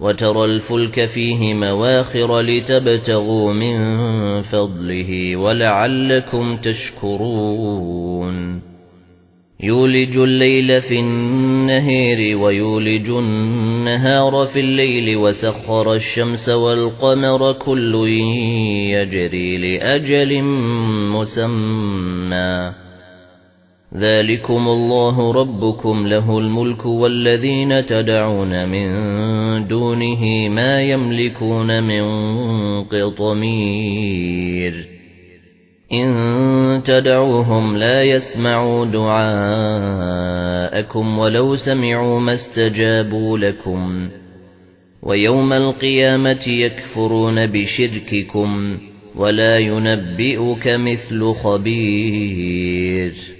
وترى الفلك فيه مواخر لتبتغوا من فضله ولعلكم تشكرون. يولج الليل في النهير ويولج النهار في الليل وسخر الشمس والقمر كل يجري لأجل مسمى. ذَلِكُمُ اللَّهُ رَبُّكُمْ لَهُ الْمُلْكُ وَالَّذِينَ تَدْعُونَ مِن دُونِهِ مَا يَمْلِكُونَ مِن قِطْمِيرٍ. إِن تَدْعُوهُمْ لَا يَسْمَعُوا دُعَاءَكُمْ وَلَوْ سَمِعُوا مَا اسْتَجَابُوا لَكُمْ وَيَوْمَ الْقِيَامَةِ يَكْفُرُونَ بِشِرْكِكُمْ وَلَا يُنَبِّئُكَ مِثْلُ خَبِيرٍ.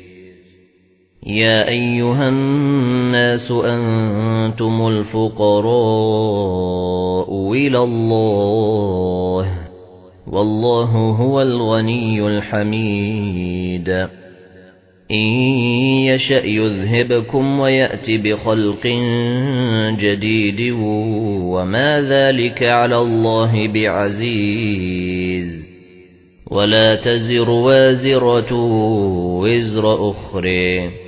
يا أيها الناس أنتم الفقراء إلى الله والله هو الغني الحميد. إن يشأ يذهبكم ويأتي بخلق جديد وما ذلك على الله بعزيز. ولا تزر وازرة وزر أخرى.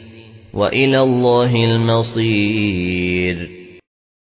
وَإِلَى اللَّهِ الْمَصِيرُ.